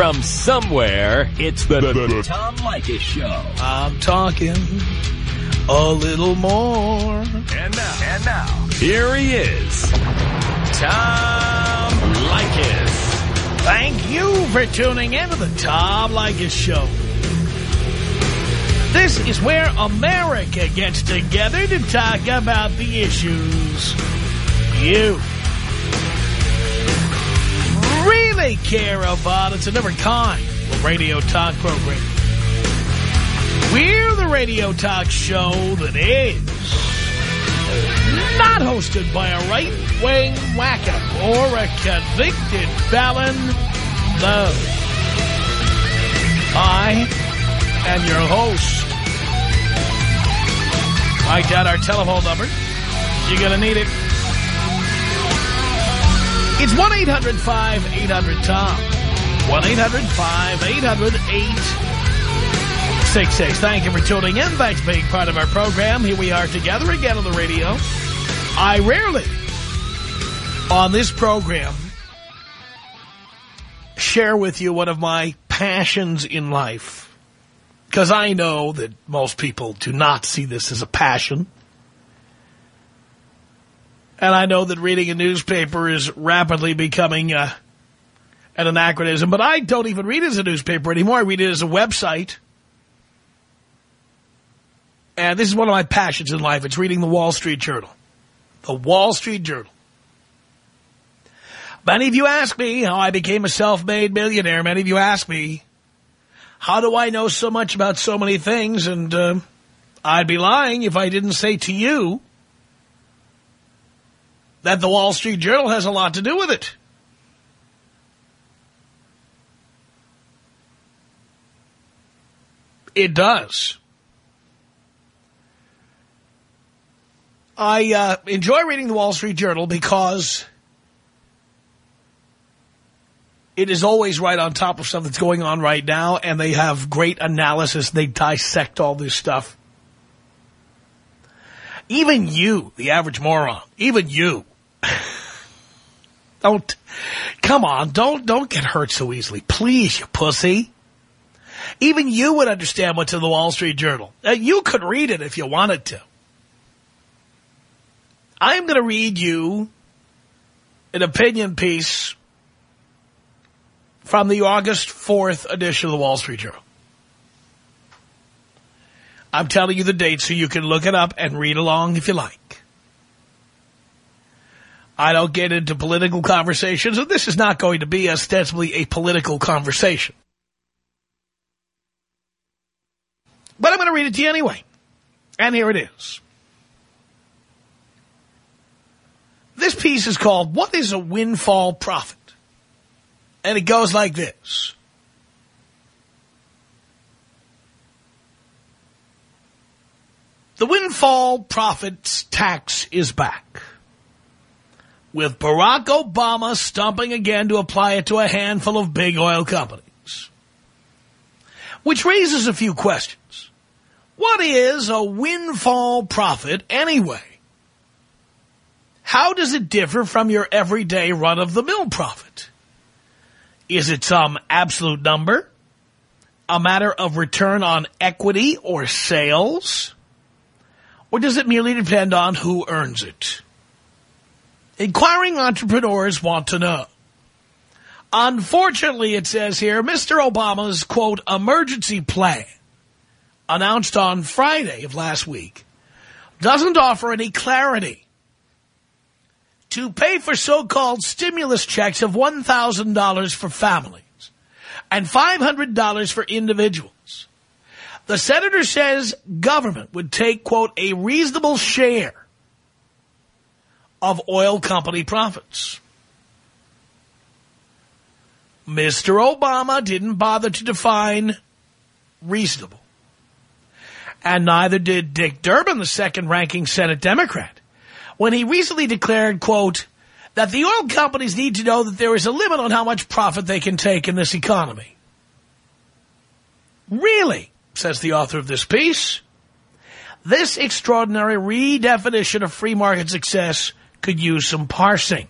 From somewhere, it's the, the, the Tom Leykis Show. I'm talking a little more. And now, and now, here he is, Tom Leykis. Thank you for tuning in to the Tom Leykis Show. This is where America gets together to talk about the issues you really care about. It's a different kind of radio talk program. We're the radio talk show that is not hosted by a right-wing wacko or a convicted felon. No. I am your host. Write down our telephone number. You're going to need it. It's 1-800-5800-TOM. 1-800-5800-866. Thank you for tuning in. Thanks for being part of our program. Here we are together again on the radio. I rarely, on this program, share with you one of my passions in life. Because I know that most people do not see this as a passion. And I know that reading a newspaper is rapidly becoming uh, an anachronism. But I don't even read it as a newspaper anymore. I read it as a website. And this is one of my passions in life. It's reading the Wall Street Journal. The Wall Street Journal. Many of you ask me how I became a self-made millionaire. Many of you ask me, how do I know so much about so many things? And uh, I'd be lying if I didn't say to you that the Wall Street Journal has a lot to do with it. It does. I uh, enjoy reading the Wall Street Journal because it is always right on top of stuff that's going on right now, and they have great analysis. They dissect all this stuff. Even you, the average moron, even you, don't, come on, don't, don't get hurt so easily. Please, you pussy. Even you would understand what's in the Wall Street Journal. Uh, you could read it if you wanted to. I'm going to read you an opinion piece from the August 4th edition of the Wall Street Journal. I'm telling you the date so you can look it up and read along if you like. I don't get into political conversations, and this is not going to be ostensibly a political conversation. But I'm going to read it to you anyway. And here it is. This piece is called, What is a Windfall Profit? And it goes like this. The windfall profits tax is back. With Barack Obama stumping again to apply it to a handful of big oil companies. Which raises a few questions. What is a windfall profit anyway? How does it differ from your everyday run-of-the-mill profit? Is it some absolute number? A matter of return on equity or sales? Or does it merely depend on who earns it? Inquiring entrepreneurs want to know. Unfortunately, it says here, Mr. Obama's, quote, emergency plan, announced on Friday of last week, doesn't offer any clarity to pay for so-called stimulus checks of $1,000 for families and $500 for individuals. The senator says government would take, quote, a reasonable share of oil company profits. Mr. Obama didn't bother to define reasonable. And neither did Dick Durbin, the second-ranking Senate Democrat when he recently declared, quote, that the oil companies need to know that there is a limit on how much profit they can take in this economy. Really, says the author of this piece, this extraordinary redefinition of free market success could use some parsing.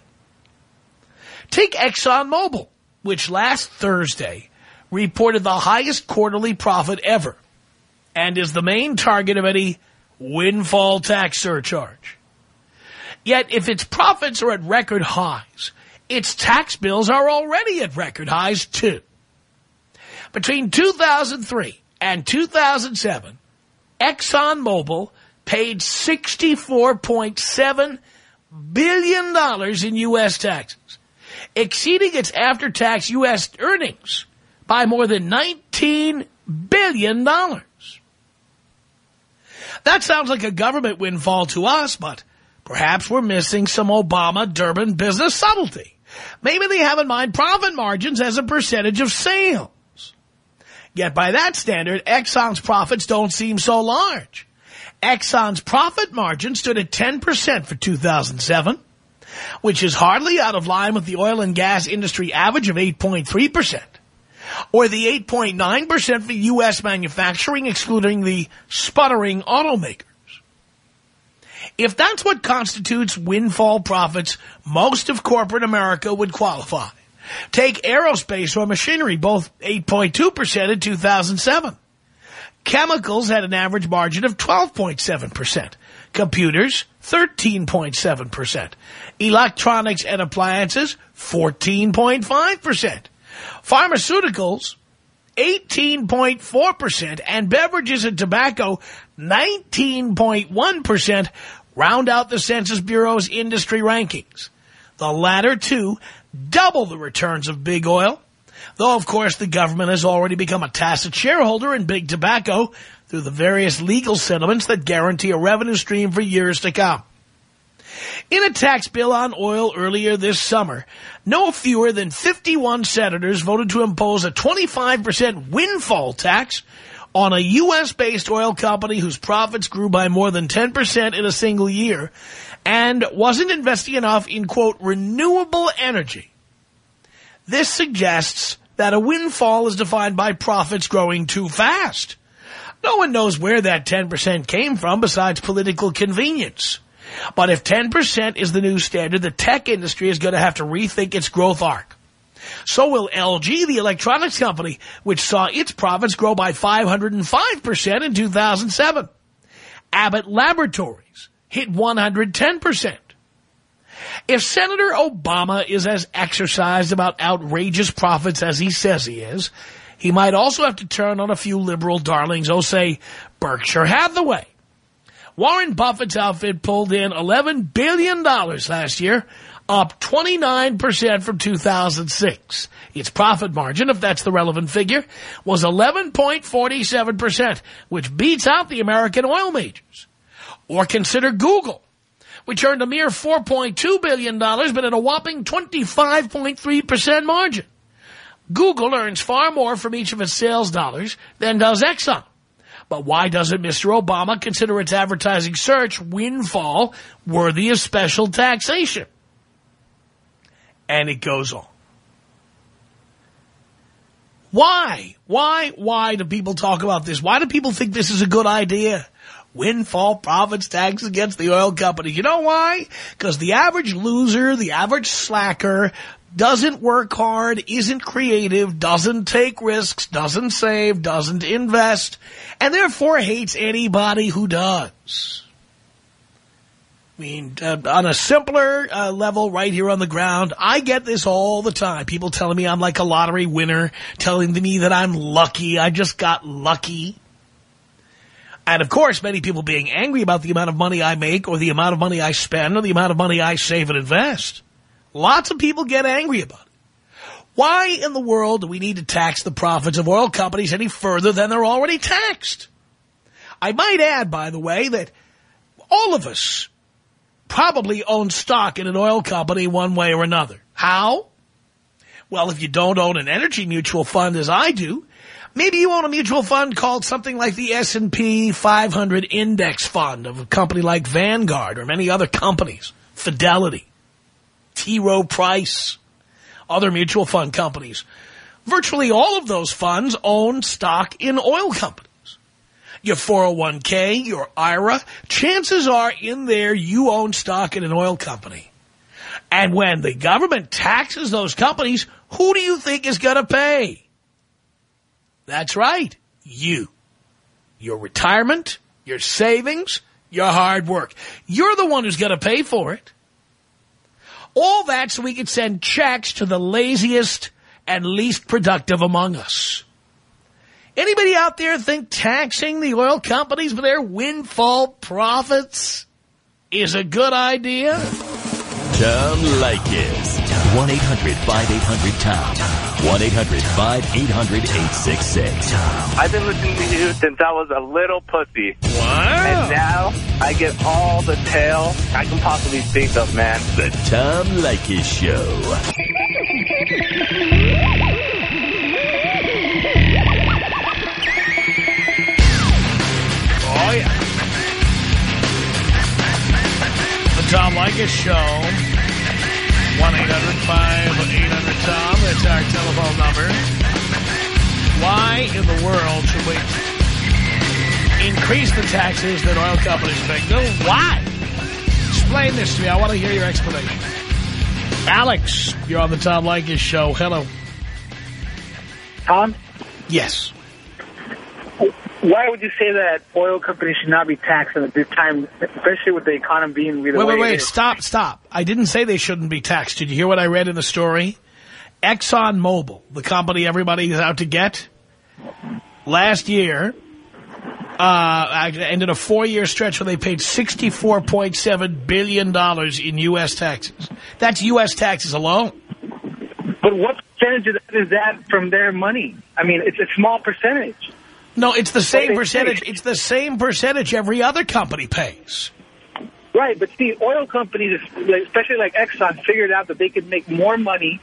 Take ExxonMobil, which last Thursday reported the highest quarterly profit ever and is the main target of any windfall tax surcharge. Yet if its profits are at record highs, its tax bills are already at record highs too. Between 2003 and 2007, ExxonMobil paid $64.7 billion dollars in U.S. taxes, exceeding its after-tax U.S. earnings by more than $19 billion. That sounds like a government windfall to us, but perhaps we're missing some Obama-Durbin business subtlety. Maybe they have in mind profit margins as a percentage of sales. Yet by that standard, Exxon's profits don't seem so large. Exxon's profit margin stood at 10% for 2007, which is hardly out of line with the oil and gas industry average of 8.3%, or the 8.9% for U.S. manufacturing, excluding the sputtering automakers. If that's what constitutes windfall profits, most of corporate America would qualify. Take aerospace or machinery, both 8.2% in 2007. Chemicals had an average margin of 12.7%. Computers, 13.7%. Electronics and appliances, 14.5%. Pharmaceuticals, 18.4%. And beverages and tobacco, 19.1% round out the Census Bureau's industry rankings. The latter two double the returns of big oil, though, of course, the government has already become a tacit shareholder in big tobacco through the various legal settlements that guarantee a revenue stream for years to come. In a tax bill on oil earlier this summer, no fewer than 51 senators voted to impose a 25% windfall tax on a U.S.-based oil company whose profits grew by more than 10% in a single year and wasn't investing enough in, quote, renewable energy. This suggests that a windfall is defined by profits growing too fast. No one knows where that 10% came from besides political convenience. But if 10% is the new standard, the tech industry is going to have to rethink its growth arc. So will LG, the electronics company, which saw its profits grow by 505% in 2007. Abbott Laboratories hit 110%. If Senator Obama is as exercised about outrageous profits as he says he is, he might also have to turn on a few liberal darlings, oh, say, Berkshire Hathaway. Warren Buffett's outfit pulled in $11 billion last year, up 29% from 2006. Its profit margin, if that's the relevant figure, was 11.47%, which beats out the American oil majors. Or consider Google, which earned a mere $4.2 billion, but at a whopping 25.3% margin. Google earns far more from each of its sales dollars than does Exxon. But why doesn't Mr. Obama consider its advertising search windfall worthy of special taxation? And it goes on. Why? Why? Why do people talk about this? Why do people think this is a good idea? Windfall profits tax against the oil company. You know why? Because the average loser, the average slacker, doesn't work hard, isn't creative, doesn't take risks, doesn't save, doesn't invest, and therefore hates anybody who does. I mean, uh, on a simpler uh, level right here on the ground, I get this all the time. People telling me I'm like a lottery winner, telling me that I'm lucky, I just got lucky. And, of course, many people being angry about the amount of money I make or the amount of money I spend or the amount of money I save and invest. Lots of people get angry about it. Why in the world do we need to tax the profits of oil companies any further than they're already taxed? I might add, by the way, that all of us probably own stock in an oil company one way or another. How? Well, if you don't own an energy mutual fund as I do, Maybe you own a mutual fund called something like the S&P 500 Index Fund of a company like Vanguard or many other companies, Fidelity, T. Rowe Price, other mutual fund companies. Virtually all of those funds own stock in oil companies. Your 401k, your IRA, chances are in there you own stock in an oil company. And when the government taxes those companies, who do you think is going to pay? That's right. You. Your retirement, your savings, your hard work. You're the one who's going to pay for it. All that so we could send checks to the laziest and least productive among us. Anybody out there think taxing the oil companies for their windfall profits is a good idea? Tom Leykis. 1-800-5800-TOM. 1-800-5800-866. I've been listening to you since I was a little pussy. Wow. And now I get all the tail I can possibly think of, man. The Tom Leykis Show. Oh, yeah. The Tom Leykis Show. 1-800-5800-TOM. That's our telephone number. Why in the world should we increase the taxes that oil companies pay? No, why? Explain this to me. I want to hear your explanation. Alex, you're on the Tom Leykis Show. Hello. Tom, Yes. Why would you say that oil companies should not be taxed at this time, especially with the economy being the Wait, way wait, it wait. Stop, stop. I didn't say they shouldn't be taxed. Did you hear what I read in the story? Exxon Mobil, the company everybody is out to get, last year uh, ended a four-year stretch where they paid $64.7 billion in U.S. taxes. That's U.S. taxes alone. But what percentage of that is that from their money? I mean, it's a small percentage. No, it's the same percentage. pay. It's the same percentage every other company pays. Right, but see, oil companies, especially like Exxon, figured out that they could make more money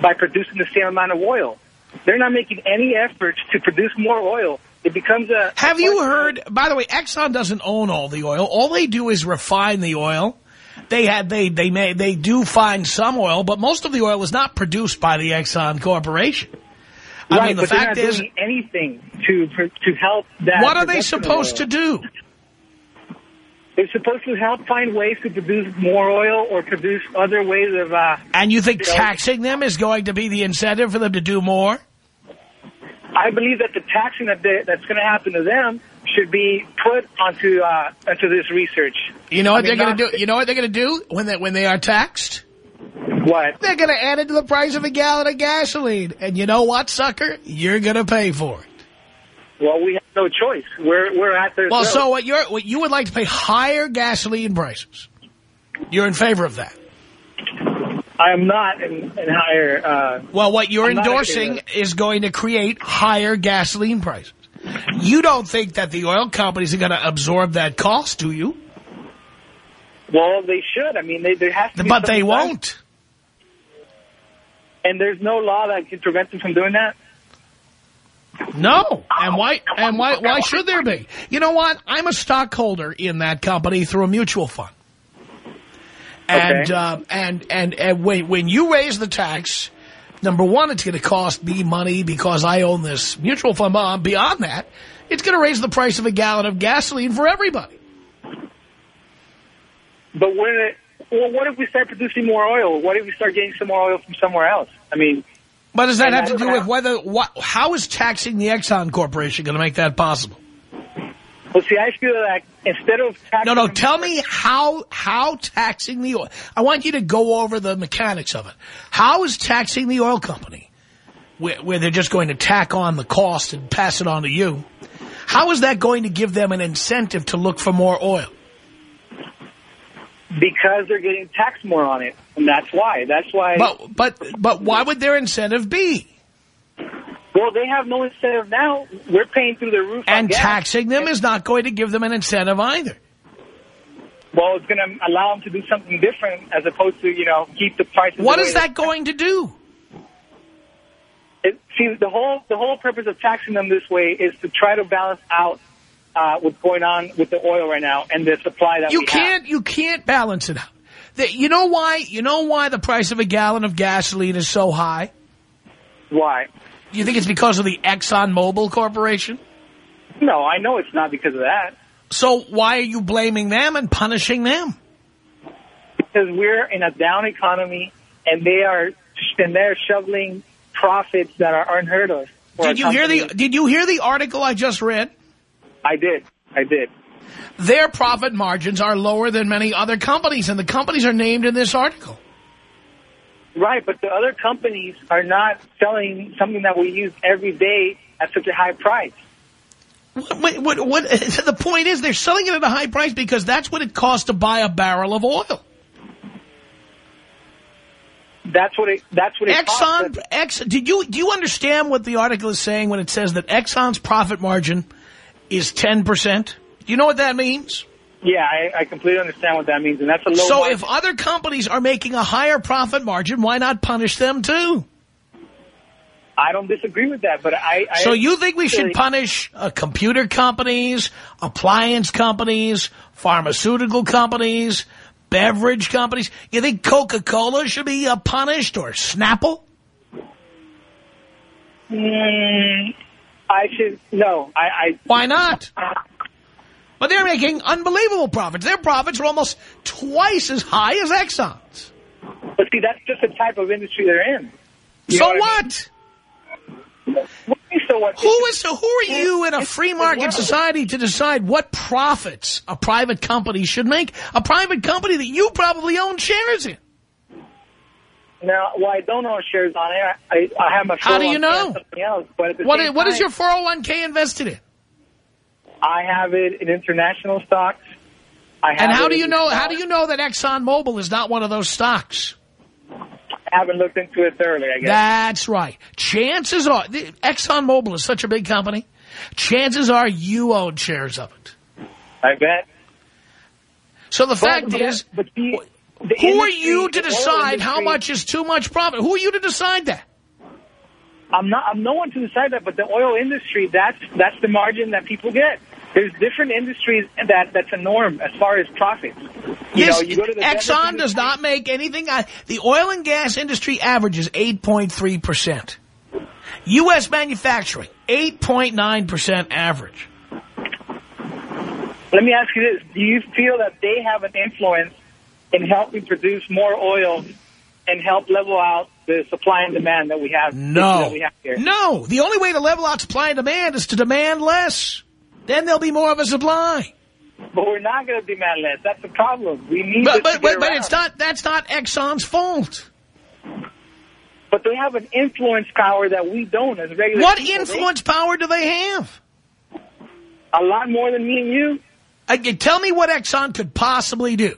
by producing the same amount of oil. They're not making any efforts to produce more oil. It becomes a... Have you heard, by the way, Exxon doesn't own all the oil. All they do is refine the oil. They had they they may they do find some oil, but most of the oil is not produced by the Exxon Corporation. I Right, mean, the fact not is, doing anything to to help that. what are they supposed to do? They're supposed to help find ways to produce more oil or produce other ways of... Uh, And you think You know- taxing them is going to be the incentive for them to do more? I believe that the taxing that they, that's going to happen to them should be put onto uh, onto this research. You know what I mean, they're going to do? You know what they're going to do when they when they are taxed? What? They're going to add it to the price of a gallon of gasoline. And you know what, sucker? You're going to pay for it. Well, we have no choice. We're we're at their Well, throat. so what you're what you would like to pay higher gasoline prices? You're in favor of that? I am not in, in higher. Uh, Well, what you're I'm endorsing is going to create higher gasoline prices. You don't think that the oil companies are going to absorb that cost, do you? Well, they should. I mean, they, there has to. Be But they won't. And there's no law that can prevent them from doing that. No. And why and why why should there be? You know what? I'm a stockholder in that company through a mutual fund. And Okay. uh, and and and when when you raise the tax, number one, it's going to cost me money because I own this mutual fund. Beyond that, it's going to raise the price of a gallon of gasoline for everybody. But when it, well, what if we start producing more oil? What if we start getting some more oil from somewhere else? I mean, But does that have to do with whether what? How is taxing the Exxon Corporation going to make that possible? well, see, I feel like instead of taxing No, no. Tell me how how taxing the oil. I want you to go over the mechanics of it. How is taxing the oil company, where, where they're just going to tack on the cost and pass it on to you? How is that going to give them an incentive to look for more oil? Because they're getting taxed more on it, and that's why. That's why. But but but why would their incentive be? well, they have no incentive now. We're paying through the roof. And taxing them is not going to give them an incentive either. Well, it's going to allow them to do something different as opposed to you know keep the prices. What the is that going to do? It, see, the whole the whole purpose of taxing them this way is to try to balance out uh, what's going on with the oil right now and the supply that You can't you can't balance it out. The, you know why? You know why the price of a gallon of gasoline is so high? have. Why? You think it's because of the Exxon Mobil Corporation? No, I know it's not because of that. So why are you blaming them and punishing them? Because we're in a down economy, and they are and they're shoveling profits that are unheard of. Did you hear the Did you hear the article I just read? I did. I did. Their profit margins are lower than many other companies, and the companies are named in this article. Right, but the other companies are not selling something that we use every day at such a high price. What, what, what, the point is they're selling it at a high price because that's what it costs to buy a barrel of oil. That's what it. That's what it costs. Exxon, Ex, did you do you understand what the article is saying when it says that Exxon's profit margin is 10%? Do you know what that means? Yeah, I, I completely understand what that means, and that's a low. So margin. if other companies are making a higher profit margin, why not punish them too? I don't disagree with that, but I. I So you think we should punish uh, computer companies, appliance companies, pharmaceutical companies, beverage companies? You think Coca-Cola should be uh, punished or Snapple? Mm, I should no. I. Why not? But they're making unbelievable profits. Their profits are almost twice as high as Exxon's. But see, that's just the type of industry they're in. You so what I mean, So what? Who is so? Who are you in a free market society to decide what profits a private company should make? A private company that you probably own shares in. Now, well, I don't own shares on it. I, I have my. How do you oh know? Something else, but What is, what is your 401k invested in? I have it in international stocks. I have And how do you know? How do you know that ExxonMobil is not one of those stocks? I haven't looked into it thoroughly. I guess. That's right. Chances are, ExxonMobil is such a big company. Chances are you own shares of it. I bet. So the fact but, is, but the, the who are you to decide how much is too much profit? Who are you to decide that? I'm not. I'm no one to decide that, but the oil industry. That's that's the margin that people get. There's different industries that that's a norm as far as profits. You yes, know, you go to the Exxon does not make anything. On, the oil and gas industry averages 8.3%. U.S. manufacturing, 8.9% average. Let me ask you this: Do you feel that they have an influence in helping produce more oil and help level out the supply and demand that we have? No. that we have here. No. The only way to level out supply and demand is to demand less. Then there'll be more of a supply. But we're not going to demand less. That's the problem. We need But, but, get but, but it's not, that's not Exxon's fault. But they have an influence power that we don't as regular What people. Influence power do they have? A lot more than me and you. Uh, you tell me what Exxon could possibly do.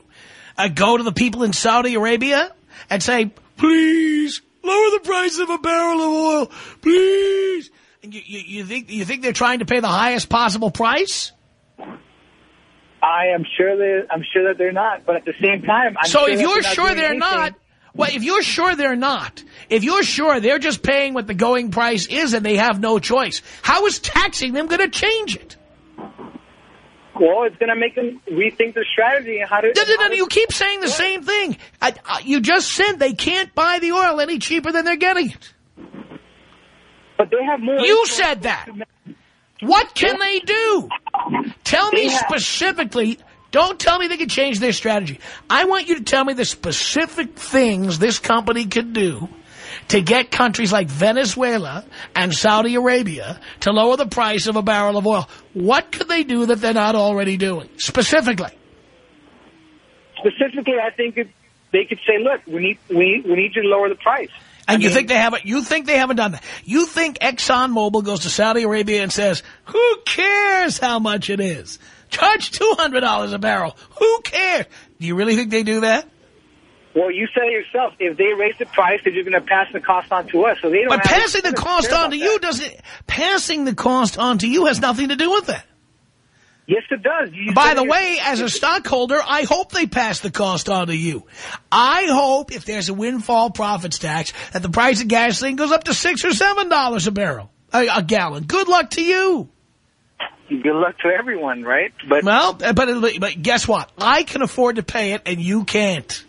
Uh, go to the people in Saudi Arabia and say, please, lower the price of a barrel of oil, please. And you, you, you think you think they're trying to pay the highest possible price? I am sure that I'm sure that they're not. But at the same time, I'm so sure if you're not sure they're anything. not, well, if you're sure they're not, if you're sure they're just paying what the going price is and they have no choice, how is taxing them going to change it? Well, it's going to make them rethink their strategy and how to. No, no, no, you keep saying the same thing. I, I, you just said they can't buy the oil any cheaper than they're getting it. But they have more. You said that. What can they do? Tell me specifically. Don't tell me they can change their strategy. I want you to tell me the specific things this company could do to get countries like Venezuela and Saudi Arabia to lower the price of a barrel of oil. What could they do that they're not already doing? Specifically. Specifically, I think it, they could say, "Look, we need we we need you to lower the price." And I you mean- think they haven't? You think they haven't done that? You think ExxonMobil goes to Saudi Arabia and says, "Who cares how much it is? Charge two hundred dollars a barrel. Who cares?" Do you really think they do that? Well, you said it yourself. If they raise the price, they're just going to pass the cost on to us. So they don't. But passing the cost on to you that. doesn't. Passing the cost on to you has nothing to do with that. Yes, it does. You By the way, as a stockholder, I hope they pass the cost on to you. I hope if there's a windfall profits tax that the price of gasoline goes up to six or seven dollars a barrel, a, a gallon. Good luck to you. Good luck to everyone, right? But Well, but, but guess what? I can afford to pay it, and you can't.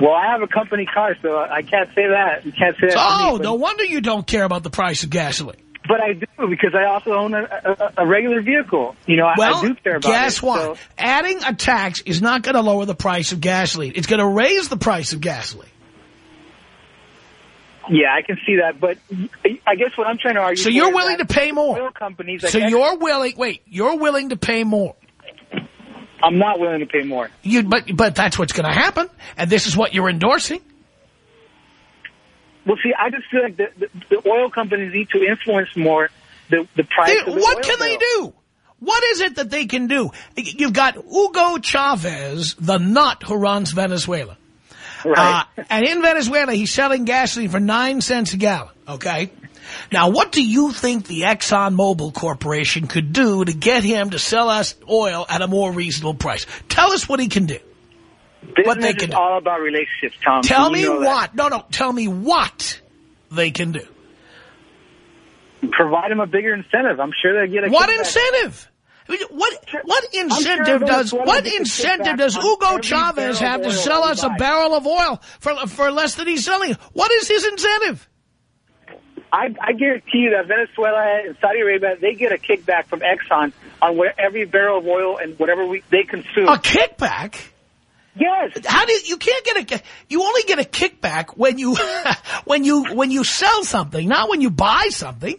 Well, I have a company car, so I can't say that. You can't say that. Oh, me, no wonder you don't care about the price of gasoline. But I do because I also own a, a, a regular vehicle. You know, I, Well, I do care about guess it. what? So, Adding a tax is not going to lower the price of gasoline. It's going to raise the price of gasoline. Yeah, I can see that, but I guess what I'm trying to argue. So you're willing to pay more. Oil companies. Like So you're willing, wait, you're willing to pay more. I'm not willing to pay more. You, but, but that's what's going to happen. And this is what you're endorsing. Well, see, I just feel like the, the, the oil companies need to influence more the the price. They- the what oil can they do? What is it that they can do? You've got Hugo Chavez, the nut who runs Venezuela. Right. Uh, and in Venezuela, he's selling gasoline for nine cents a gallon, okay? Now, what do you think the ExxonMobil Corporation could do to get him to sell us oil at a more reasonable price? Tell us what he can do. Business what they is do. all about relationships, Tom. Tell me know that. what. No, no, tell me what they can do. Provide them a bigger incentive. I'm sure they'll get a What incentive? I mean, What what sure incentive does Venezuela what incentive does Hugo Chavez have to sell us a barrel of oil for for less than he's selling? What is his incentive? I, I guarantee you that Venezuela and Saudi Arabia, they get a kickback from Exxon on where every barrel of oil and whatever we, they consume. A kickback? Yes. How do you, you can't get a you only get a kickback when you when you when you sell something, not when you buy something.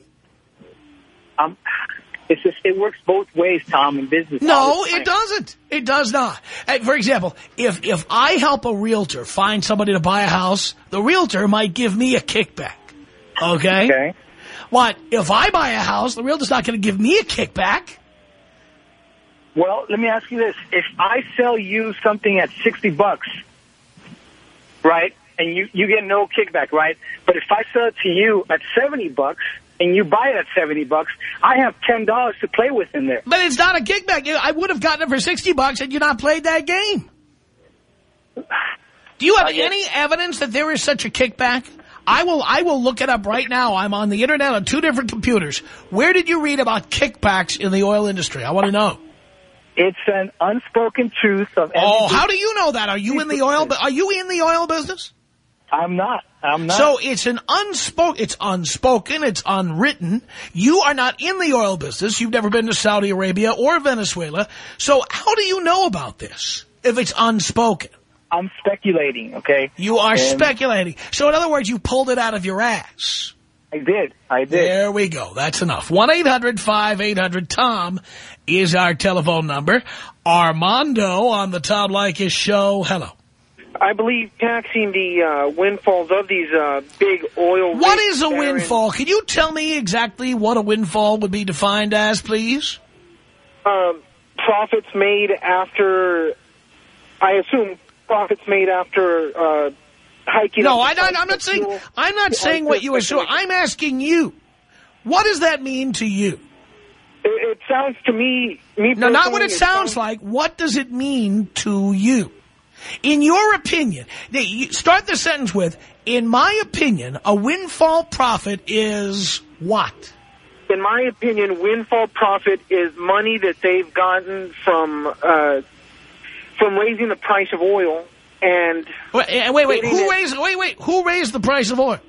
Um, it's just, it works both ways, Tom, in business. No, all the time. it doesn't. It does not. Uh, For example, if if I help a realtor find somebody to buy a house, the realtor might give me a kickback. Okay? Okay. What? If I buy a house, the realtor's not going to give me a kickback. Well, let me ask you this. If I sell you something at 60 bucks, right, and you, you get no kickback, right? But if I sell it to you at 70 bucks and you buy it at 70 bucks, I have $10 to play with in there. But it's not a kickback. I would have gotten it for 60 bucks had you not played that game. Do you have Uh, yeah. any evidence that there is such a kickback? I will I will look it up right now. I'm on the internet on two different computers. Where did you read about kickbacks in the oil industry? I want to know. It's an unspoken truth of Oh, how do you know that? Are you in the oil are you in the oil business? I'm not. I'm not. So it's an unspoken, it's unspoken, it's unwritten. You are not in the oil business. You've never been to Saudi Arabia or Venezuela. So how do you know about this if it's unspoken? I'm speculating, okay? You are And speculating. So in other words, you pulled it out of your ass. I did. I did. There we go. That's enough. 1-800-5800-TOM is our telephone number. Armando on the Tom Leykis show. Hello. I believe taxing the uh, windfalls of these uh, big oil. What is a that windfall? Can you tell me exactly what a windfall would be defined as, please? Um, profits made after, I assume, profits made after uh, hiking. No, I, I'm not saying. fuel. I'm not saying what you assume. I'm asking you. What does that mean to you? It, it sounds to me, me No, not what personally, it sounds like. What does it mean to you? In your opinion, start the sentence with, in my opinion, a windfall profit is what? In my opinion, windfall profit is money that they've gotten from uh, from raising the price of oil and Wait, eh, wait, wait. Who raised? Wait, wait. Who raised the price of oil?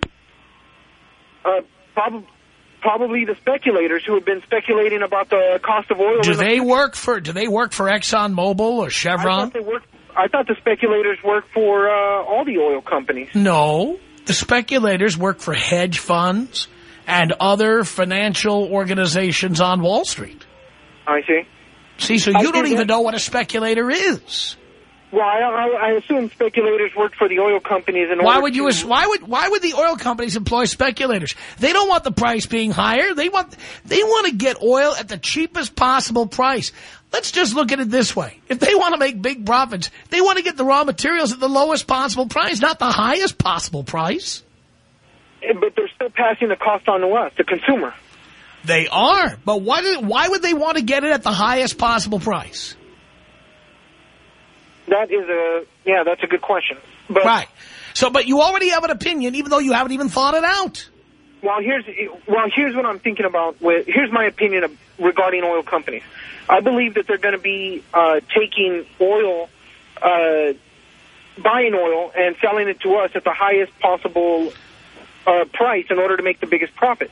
uh, prob- probably the speculators who have been speculating about the cost of oil. Do in the they work for? Do they work for Exxon Mobil or I Chevron? thought they worked. I thought the speculators work for uh, all the oil companies. No, the speculators work for hedge funds and other financial organizations on Wall Street. I see. See, so I you don't even know what a speculator is. Well, I, I, I assume speculators work for the oil companies. In Why would you? Why would? Why would the oil companies employ speculators? They don't want the price being higher. They want. They want to get oil at the cheapest possible price. Let's just look at it this way: if they want to make big profits, they want to get the raw materials at the lowest possible price, not the highest possible price. Eh, but they're still passing the cost on to us, the consumer. They are, but why? Do, why would they want to get it at the highest possible price? That is a yeah, that's a good question. But Right. So, but you already have an opinion, even though you haven't even thought it out. well, here's well, here's what I'm thinking about. With here's my opinion of, regarding oil companies. I believe that they're going to be uh, taking oil, uh, buying oil, and selling it to us at the highest possible uh, price in order to make the biggest profit.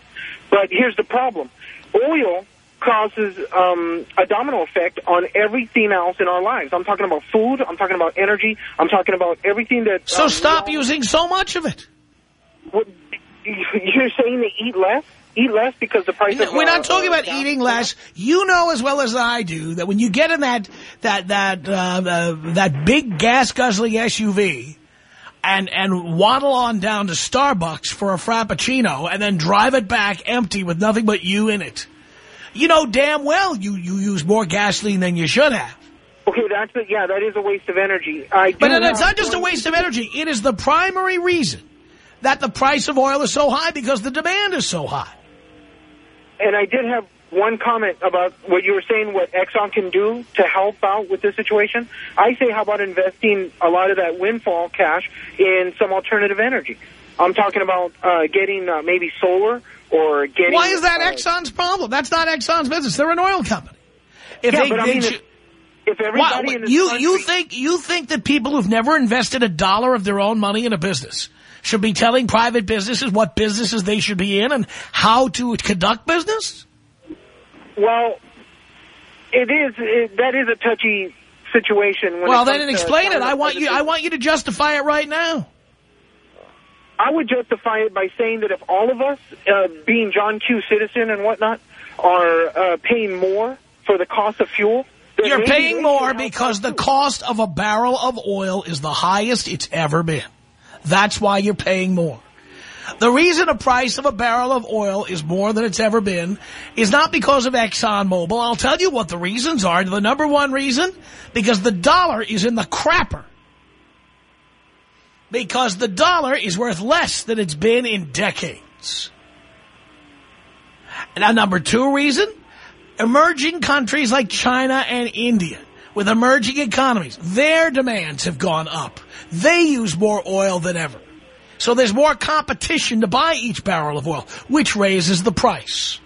But here's the problem: oil causes um, a domino effect on everything else in our lives. I'm talking about food. I'm talking about energy. I'm talking about everything that. So um, stop using so much of it. Well, you're saying they eat less? Eat less because the price of... We're not uh, talking about gas- eating less. You know as well as I do that when you get in that that that uh, uh, that big gas guzzling SUV and and waddle on down to Starbucks for a frappuccino and then drive it back empty with nothing but you in it. You know damn well you you use more gasoline than you should have. Okay, that's a, yeah, that is a waste of energy. I But it- it's not just a waste of energy. It is the primary reason that the price of oil is so high because the demand is so high. And I did have one comment about what you were saying, what Exxon can do to help out with this situation. I say, how about investing a lot of that windfall cash in some alternative energy? I'm talking about uh, getting uh, maybe solar or getting... Why is that uh, Exxon's problem? That's not Exxon's business. They're an oil company. If Yeah, they, but I mean, if, everybody in this you country... you think you think that people who've never invested a dollar of their own money in a business should be telling private businesses what businesses they should be in and how to conduct business? Well, it is. It, that is a touchy situation. When well, then explain it. I want you. I want you to justify it right now. I would justify it by saying that if all of us, uh, being John Q. citizen and whatnot, are uh, paying more for the cost of fuel, You're paying more because the cost of a barrel of oil is the highest it's ever been. That's why you're paying more. The reason the price of a barrel of oil is more than it's ever been is not because of ExxonMobil. I'll tell you what the reasons are. The number one reason, because the dollar is in the crapper. Because the dollar is worth less than it's been in decades. Now, number two reason, emerging countries like China and India with emerging economies, their demands have gone up. They use more oil than ever. So there's more competition to buy each barrel of oil, which raises the price.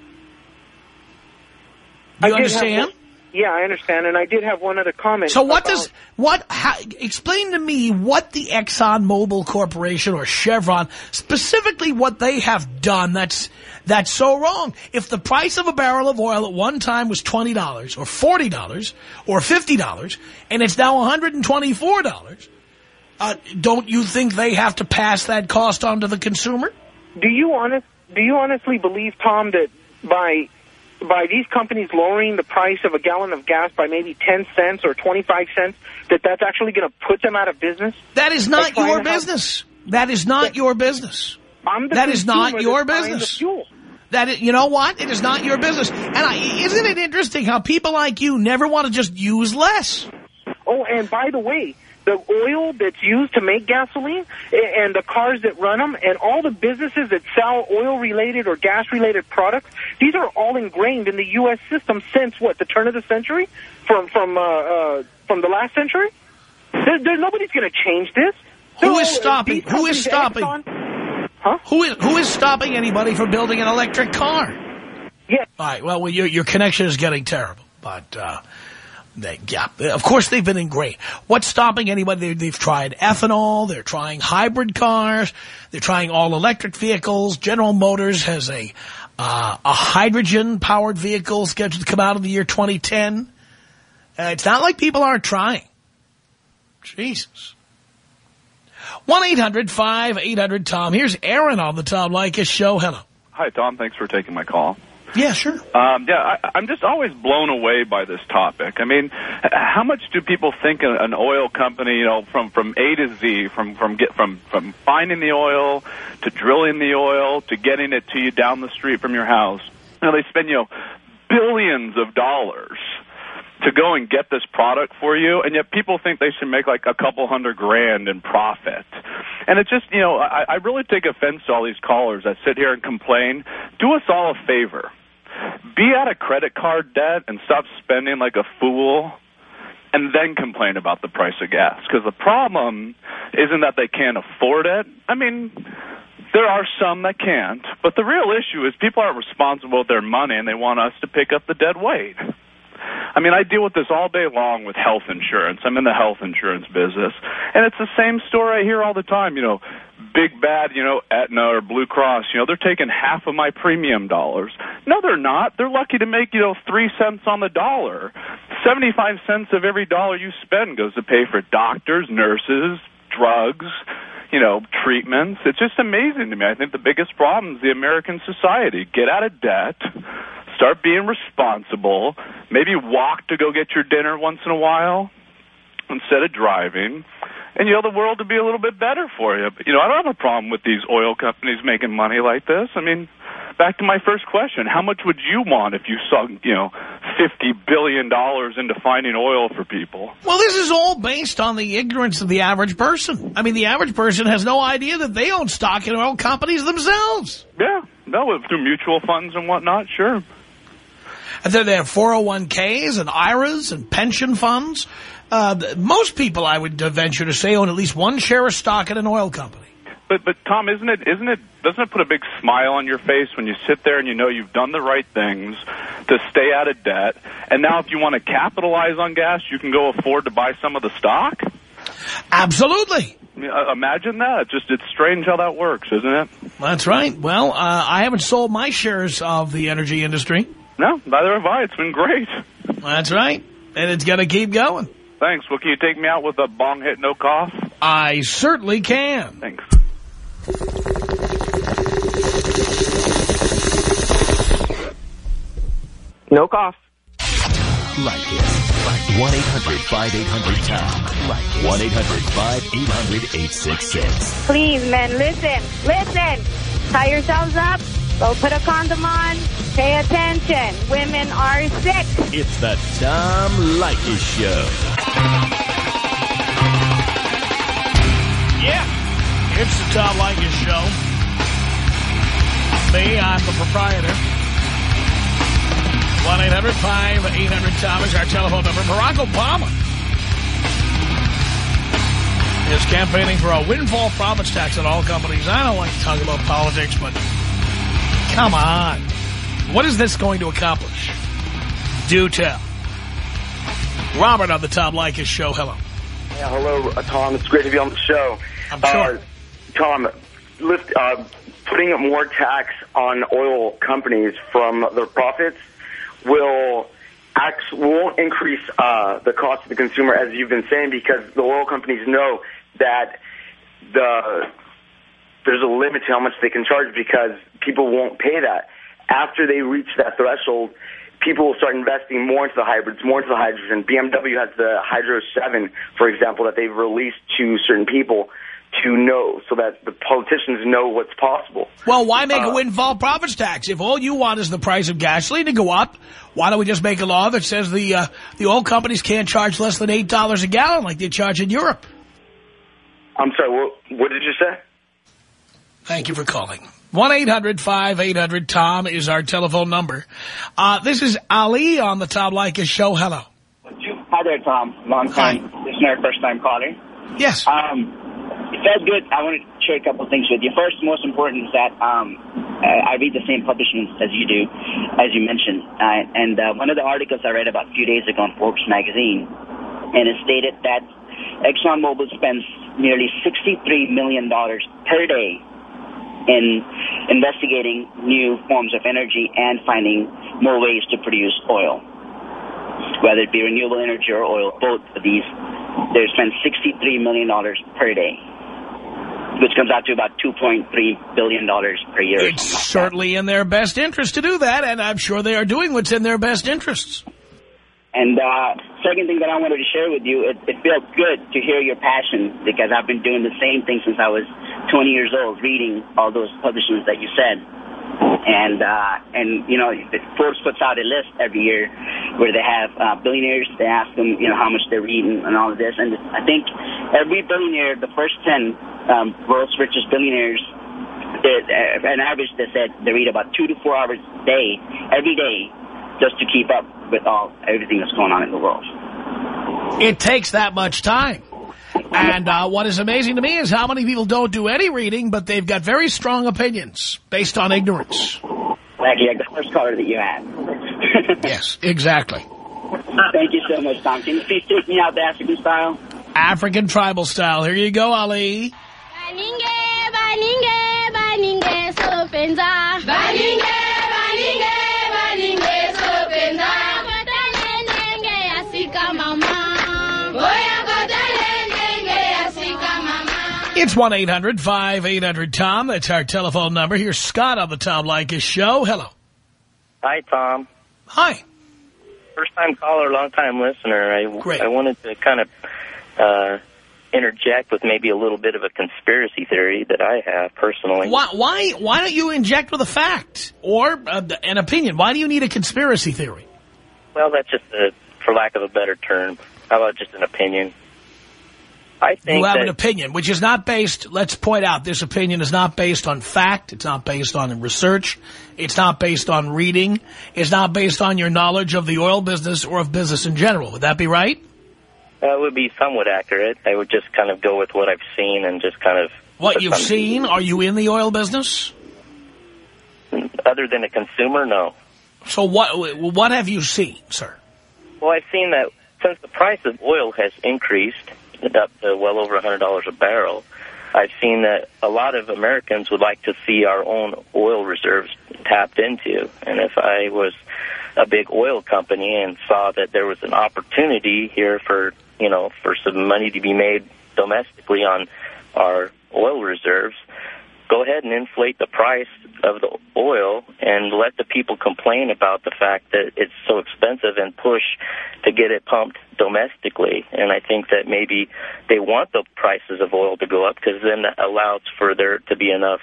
You understand? one- yeah, I understand, and I did have one other comment. So what about- does, what, how, explain to me what the Exxon Mobil Corporation or Chevron, specifically what they have done that's, that's so wrong. If the price of a barrel of oil at one time was $20 or $40 or $50 and it's now $124, uh, don't you think they have to pass that cost on to the consumer? Do you honest? Do you honestly believe, Tom, that by by these companies lowering the price of a gallon of gas by maybe ten cents or twenty five cents, that that's actually going to put them out of business? That is not your business. That is not your business. I'm the That is not your business. That you know what? It is not your business. And I, isn't it interesting how people like you never want to just use less? Oh, and by the way, the oil that's used to make gasoline and the cars that run them and all the businesses that sell oil-related or gas-related products, these are all ingrained in the U.S. system since, what, the turn of the century? From from uh, uh, from the last century? There, there, nobody's going to change this. Who is stopping? Who is stopping? Exxon- Huh? Who is, who is stopping anybody from building an electric car? Yeah. All right, well, well your, your connection is getting terrible. But, uh, yeah, of course they've been ingrained. What's stopping anybody? They, they've tried ethanol. They're trying hybrid cars. They're trying all-electric vehicles. General Motors has a, uh, a hydrogen-powered vehicle scheduled to come out in the year 2010. Uh, it's not like people aren't trying. Jesus. 1-800-5800-TOM. Here's Aaron on the Tom Leykis show. Hello. Hi, Tom. Thanks for taking my call. Yeah, sure. Um, yeah, I, I'm just always blown away by this topic. I mean, how much do people think an oil company, you know, from from A to Z, from from get from from finding the oil to drilling the oil to getting it to you down the street from your house? You know, they spend you know billions of dollars to go and get this product for you, and yet people think they should make like a couple hundred grand in profit. And it just, you know, I, I really take offense to all these callers that sit here and complain. Do us all a favor. Be out of credit card debt and stop spending like a fool and then complain about the price of gas. Because the problem isn't that they can't afford it. I mean, there are some that can't. But the real issue is people aren't responsible with their money and they want us to pick up the dead weight. I mean, I deal with this all day long with health insurance. I'm in the health insurance business. And it's the same story I hear all the time. You know, big bad, you know, Aetna or Blue Cross, you know, they're taking half of my premium dollars. No, they're not. They're lucky to make, you know, three cents on the dollar. 75 cents of every dollar you spend goes to pay for doctors, nurses, drugs, you know, treatments. It's just amazing to me. I think the biggest problem is the American society. Get out of debt, start being responsible, maybe walk to go get your dinner once in a while instead of driving. And you know the world would be a little bit better for you. But, you know, I don't have a problem with these oil companies making money like this. I mean, back to my first question, how much would you want if you sunk, you know, $50 billion into finding oil for people? Well, this is all based on the ignorance of the average person. I mean, the average person has no idea that they own stock in oil companies themselves. Yeah, no, through mutual funds and whatnot, sure. And then they have 401ks and IRAs and pension funds. Uh, most people, I would venture to say, own at least one share of stock in an oil company. But but Tom, isn't it isn't it doesn't it put a big smile on your face when you sit there and you know you've done the right things to stay out of debt, and now if you want to capitalize on gas, you can go afford to buy some of the stock? Absolutely. Uh, imagine that. It's just it's strange how that works, isn't it? That's right. Well, uh, I haven't sold my shares of the energy industry. No, neither have I. It's been great. That's right. And it's going to keep going. Thanks. Well, can you take me out with a bong hit, no cough? I certainly can. Thanks. No cough. Like it. 1-800-5800-TOM. Like 1-800-5800-866. Please, men, listen. Listen. Tie yourselves up. Go put a condom on. Pay attention. Women are sick. It's the Tom Leykis Show. Yeah. It's the Tom Leykis Show. Me, I'm the proprietor. 1-800-5800-TOM is our telephone number. Barack Obama is campaigning for a windfall profits tax on all companies. I don't like to talk about politics, but come on. What is this going to accomplish? Do tell. Robert on the Tom Leykis Show. Hello. Yeah, hello, uh, Tom. It's great to be on the show. I'm sure. Uh, Tom, lift, uh, putting more tax on oil companies from their profits will act, won't increase uh, the cost to the consumer, as you've been saying, because the oil companies know that the there's a limit to how much they can charge because people won't pay that. After they reach that threshold, people will start investing more into the hybrids, more into the hydrogen. BMW has the Hydro 7, for example, that they've released to certain people to know so that the politicians know what's possible. Well, why make a Uh, windfall profits tax? If all you want is the price of gasoline to go up, why don't we just make a law that says the uh, the oil companies can't charge less than $8 a gallon like they charge in Europe? I'm sorry, what, what did you say? Thank you for calling. 1-800-5800-TOM is our telephone number. Uh, this is Ali on the Tom Leykis Show. Hello. Hi there, Tom. Long time listener, first time caller. Yes. Um, it felt good. I want to share a couple of things with you. First, most important is that um, I read the same publications as you do, as you mentioned. Uh, and uh, one of the articles I read about a few days ago in Forbes magazine, and it stated that ExxonMobil spends nearly $63 million per day in investigating new forms of energy and finding more ways to produce oil. Whether it be renewable energy or oil, both of these, they spend $63 million per day, which comes out to about $2.3 billion per year. It's like that. certainly in their best interest to do that, and I'm sure they are doing what's in their best interests. And uh, second thing that I wanted to share with you, it, it felt good to hear your passion because I've been doing the same thing since I was 20 years old, reading all those publications that you said. And uh, and you know, Forbes puts out a list every year where they have uh, billionaires. They ask them, you know, how much they're reading and all of this. And I think every billionaire, the first 10 um, world's richest billionaires, uh, an average, they said they read about two to four hours a day, every day, just to keep up with all everything that's going on in the world. It takes that much time. And uh, what is amazing to me is how many people don't do any reading, but they've got very strong opinions based on ignorance. Actually, like the first caller that you had. Yes, exactly. Thank you so much, Tom. Can you please take me out the African style? African tribal style. Here you go, Ali. Baninge, baninge, baninge, sopenza. Baninge, baninge, It's 1-800-5800-TOM. That's our telephone number. Here's Scott on the Tom Leykis show. Hello. Hi, Tom. Hi. First time caller, long time listener. I, I wanted to kind of uh, interject with maybe a little bit of a conspiracy theory that I have personally. Why, why, why don't you inject with a fact or uh, an opinion? Why do you need a conspiracy theory? Well, that's just a, for lack of a better term. How about just an opinion? I think you have an opinion, which is not based, let's point out, this opinion is not based on fact. It's not based on research. It's not based on reading. It's not based on your knowledge of the oil business or of business in general. Would that be right? That would be somewhat accurate. I would just kind of go with what I've seen and just kind of... What you've seen? Are you in the oil business? Other than a consumer, no. So what, what have you seen, sir? Well, I've seen that since the price of oil has increased up to well over $100 a barrel, I've seen that a lot of Americans would like to see our own oil reserves tapped into. And if I was a big oil company and saw that there was an opportunity here for, you know, for some money to be made domestically on our oil reserves, go ahead and inflate the price of the oil and let the people complain about the fact that it's so expensive and push to get it pumped domestically. And I think that maybe they want the prices of oil to go up because then that allows for there to be enough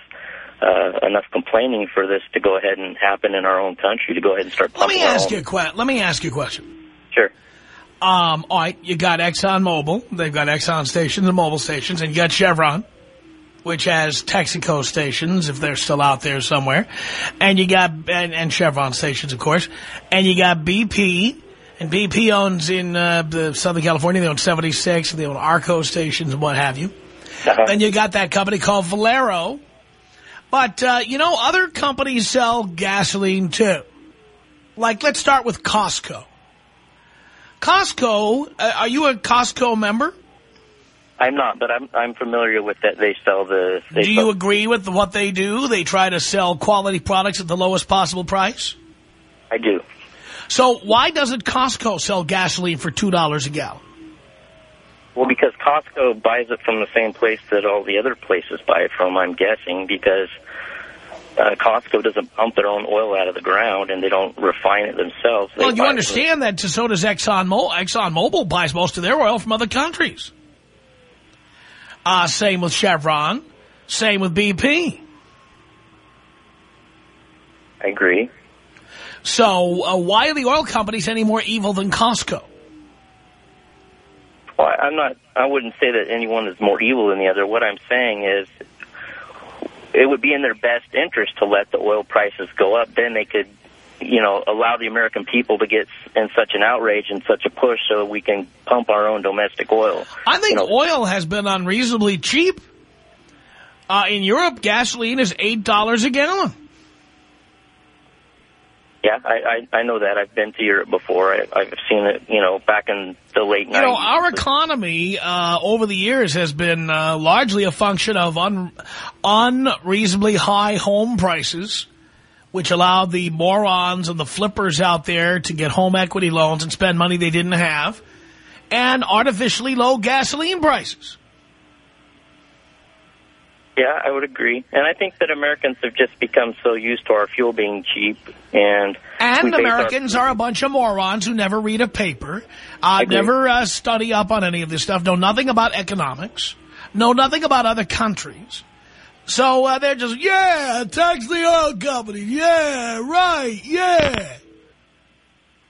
uh, enough complaining for this to go ahead and happen in our own country to go ahead and start Let me ask you a que Let me ask you a question. Sure. Um, all right, you got Exxon Mobil. They've got Exxon stations and Mobil stations, and you got Chevron, which has Texaco stations, if they're still out there somewhere. And you got, and, and Chevron stations, of course. And you got BP, and BP owns in uh, the Southern California, they own 76, and they own Arco stations and what have you. Then you got that company called Valero. But, uh, you know, other companies sell gasoline, too. Like, let's start with Costco. Costco, uh, are you a Costco member? I'm not, but I'm I'm familiar with that. They sell the. They do you agree with what they do? They try to sell quality products at the lowest possible price? I do. So why doesn't Costco sell gasoline for $2 a gallon? Well, because Costco buys it from the same place that all the other places buy it from, I'm guessing, because uh, Costco doesn't pump their own oil out of the ground and they don't refine it themselves. They Well, you understand that so does Exxon Mobil. Exxon Mobil buys most of their oil from other countries. Uh, same with Chevron. Same with BP. I agree. So uh, why are the oil companies any more evil than Costco? Well, I'm not. I wouldn't say that anyone is more evil than the other. What I'm saying is, it would be in their best interest to let the oil prices go up. Then they could, you know, allow the American people to get in such an outrage and such a push so we can pump our own domestic oil. I think oil has been unreasonably cheap. Uh, in Europe, gasoline is $8 a gallon. Yeah, I, I I know that. I've been to Europe before. I, I've seen it, you know, back in the late You know, 90s. our economy uh, over the years has been uh, largely a function of un unreasonably high home prices, which allowed the morons and the flippers out there to get home equity loans and spend money they didn't have, and artificially low gasoline prices. Yeah, I would agree. And I think that Americans have just become so used to our fuel being cheap and And we base our- Americans are a bunch of morons who never read a paper, uh, never uh, study up on any of this stuff, know nothing about economics, know nothing about other countries. So uh, they're just, yeah, tax the oil company, yeah, right, yeah.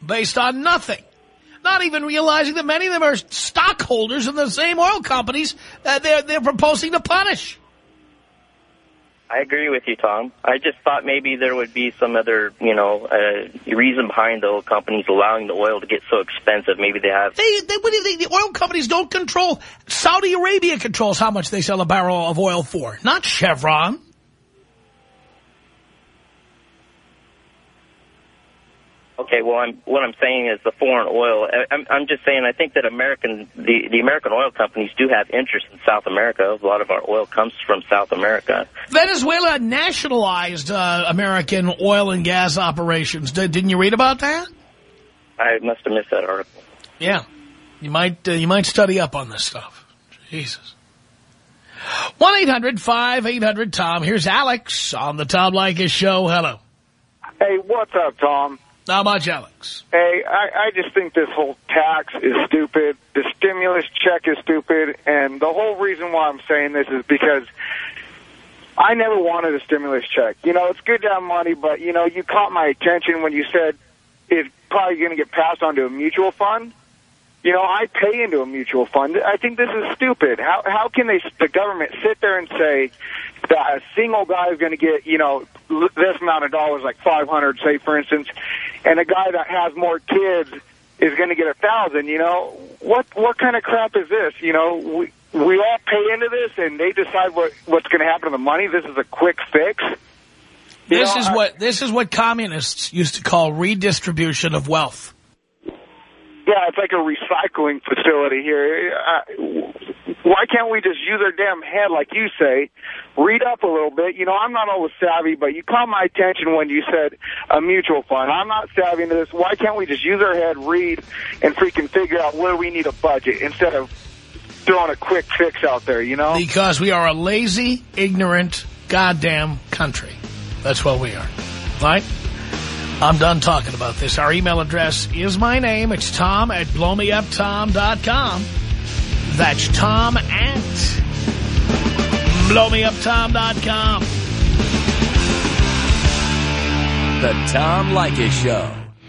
Based on nothing. Not even realizing that many of them are stockholders in the same oil companies that they're, they're proposing to punish. I agree with you, Tom. I just thought maybe there would be some other, you know, uh, reason behind the oil companies allowing the oil to get so expensive. Maybe they have. They, they, what do you think? The oil companies don't control. Saudi Arabia controls how much they sell a barrel of oil for, not Chevron. Okay, well, I'm, what I'm saying is the foreign oil. I- I'm, I'm just saying I think that American, the, the American oil companies do have interest in South America. A lot of our oil comes from South America. Venezuela nationalized uh, American oil and gas operations. Did, didn't you read about that? I must have missed that article. Yeah. You might uh, you might study up on this stuff. Jesus. 1-800-5800-TOM. Here's Alex on the Tom Leykis show. Hello. Hey, what's up, Tom? Not much, Alex. Hey, I, I just think this whole tax is stupid. The stimulus check is stupid. And the whole reason why I'm saying this is because I never wanted a stimulus check. You know, it's good to have money, but, you know, you caught my attention when you said it's probably going to get passed on to a mutual fund. You know, I pay into a mutual fund. I think this is stupid. How how can they the government sit there and say that a single guy is going to get you know this amount of dollars, like 500, say for instance, and a guy that has more kids is going to get a thousand? You know, what what kind of crap is this? You know, we we all pay into this, and they decide what what's going to happen to the money. This is a quick fix. You This know, is I- what this is what communists used to call redistribution of wealth. Yeah, it's like a recycling facility here. Uh, why can't we just use our damn head, like you say, read up a little bit? You know, I'm not always savvy, but you caught my attention when you said a mutual fund. I'm not savvy into this. Why can't we just use our head, read, and freaking figure out where we need a budget instead of throwing a quick fix out there, you know? Because we are a lazy, ignorant, goddamn country. That's what we are. Right? I'm done talking about this. Our email address is my name. It's tom at blowmeuptom.com. That's tom at blowmeuptom.com. The Tom Leykis Show.